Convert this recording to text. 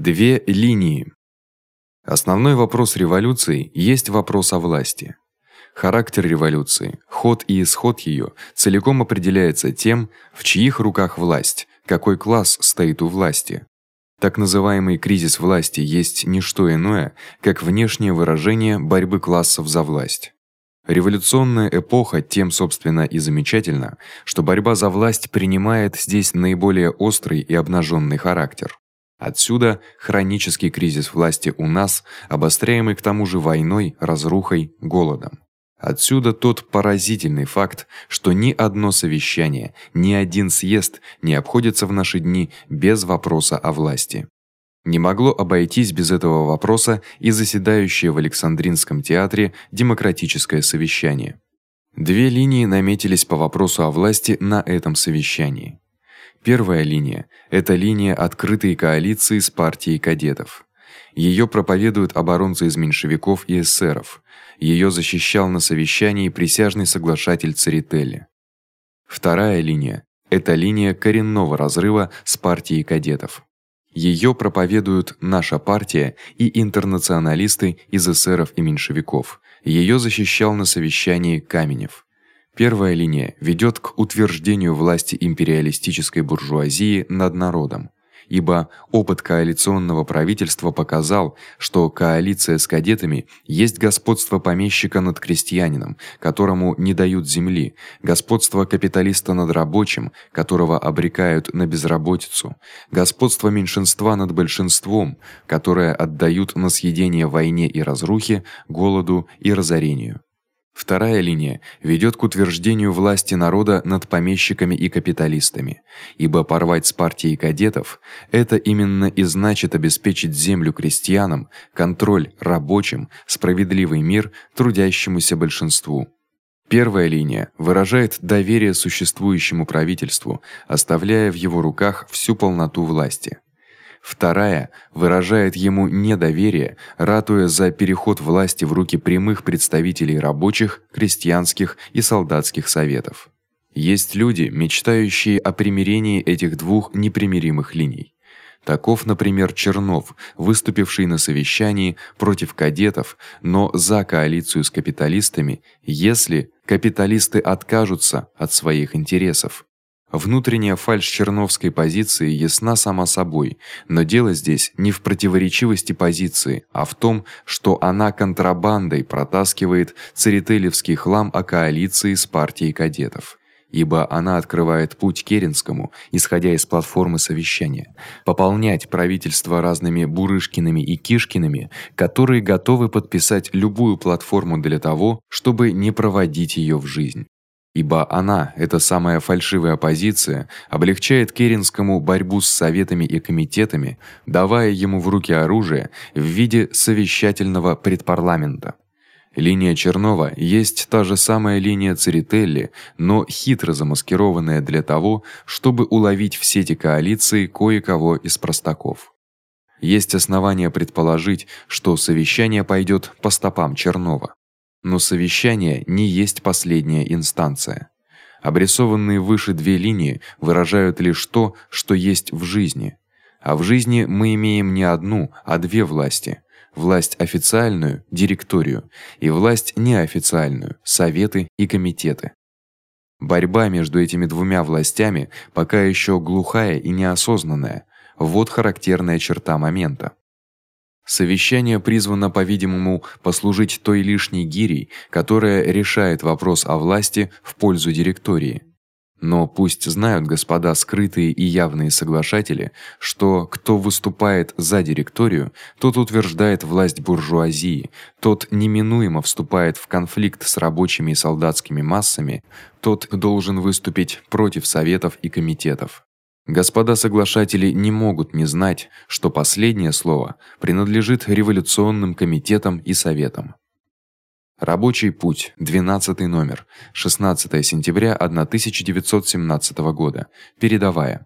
Две линии. Основной вопрос революции есть вопрос о власти. Характер революции, ход и исход её целиком определяется тем, в чьих руках власть, какой класс стоит у власти. Так называемый кризис власти есть не что иное, как внешнее выражение борьбы классов за власть. Революционная эпоха тем собственно и замечательна, что борьба за власть принимает здесь наиболее острый и обнажённый характер. Отсюда хронический кризис власти у нас, обостряемый к тому же войной, разрухой, голодом. Отсюда тот поразительный факт, что ни одно совещание, ни один съезд не обходится в наши дни без вопроса о власти. Не могло обойтись без этого вопроса и заседающее в Александринском театре демократическое совещание. Две линии наметились по вопросу о власти на этом совещании. Первая линия это линия открытой коалиции с партией кадетов. Её проповедуют оборонцы из меньшевиков и эсеров. Её защищал на совещании присяжный соглашатель Церетели. Вторая линия это линия коренного разрыва с партией кадетов. Её проповедуют наша партия и интернационалисты из эсеров и меньшевиков. Её защищал на совещании Каменев. Первая линия ведёт к утверждению власти империалистической буржуазии над народом ибо опыт коалиционного правительства показал, что коалиция с кадетами есть господство помещика над крестьянином, которому не дают земли, господство капиталиста над рабочим, которого обрекают на безработицу, господство меньшинства над большинством, которое отдают на съедение войне и разрухе, голоду и разорению. Вторая линия ведёт к утверждению власти народа над помещиками и капиталистами, ибо порвать с партией кадетов это именно и значит обеспечить землю крестьянам, контроль рабочим, справедливый мир трудящемуся большинству. Первая линия выражает доверие существующему правительству, оставляя в его руках всю полноту власти. Вторая выражает ему недоверие, ратуя за переход власти в руки прямых представителей рабочих, крестьянских и солдатских советов. Есть люди, мечтающие о примирении этих двух непримиримых линий. Таков, например, Чернов, выступивший на совещании против кадетов, но за коалицию с капиталистами, если капиталисты откажутся от своих интересов. Внутренняя фальшь черновской позиции ясна сама собой, но дело здесь не в противоречивости позиции, а в том, что она контрабандой протаскивает церетелевский хлам о коалиции с партией кадетов. Ибо она открывает путь Керенскому, исходя из платформы совещания, пополнять правительство разными Бурышкиными и Кишкиными, которые готовы подписать любую платформу для того, чтобы не проводить её в жизнь ибо она, эта самая фальшивая оппозиция, облегчает Керенскому борьбу с советами и комитетами, давая ему в руки оружие в виде совещательного предпарламента. Линия Чернова есть та же самая линия Церетели, но хитро замаскированная для того, чтобы уловить в сети коалиции кое-кого из простаков. Есть основания предположить, что совещание пойдёт по стопам Чернова. Но совещание не есть последняя инстанция. Обрисованные выше две линии выражают лишь то, что есть в жизни. А в жизни мы имеем не одну, а две власти: власть официальную директорию и власть неофициальную советы и комитеты. Борьба между этими двумя властями пока ещё глухая и неосознанная. Вот характерная черта момента. Совещание призвано, по-видимому, послужить той лишней гирей, которая решает вопрос о власти в пользу директории. Но пусть знают господа скрытые и явные соглашатели, что кто выступает за директорию, тот утверждает власть буржуазии, тот неминуемо вступает в конфликт с рабочими и солдатскими массами, тот должен выступить против советов и комитетов. Господа соглашатели не могут не знать, что последнее слово принадлежит революционным комитетам и советам. Рабочий путь, 12 номер, 16 сентября 1917 года. Передавая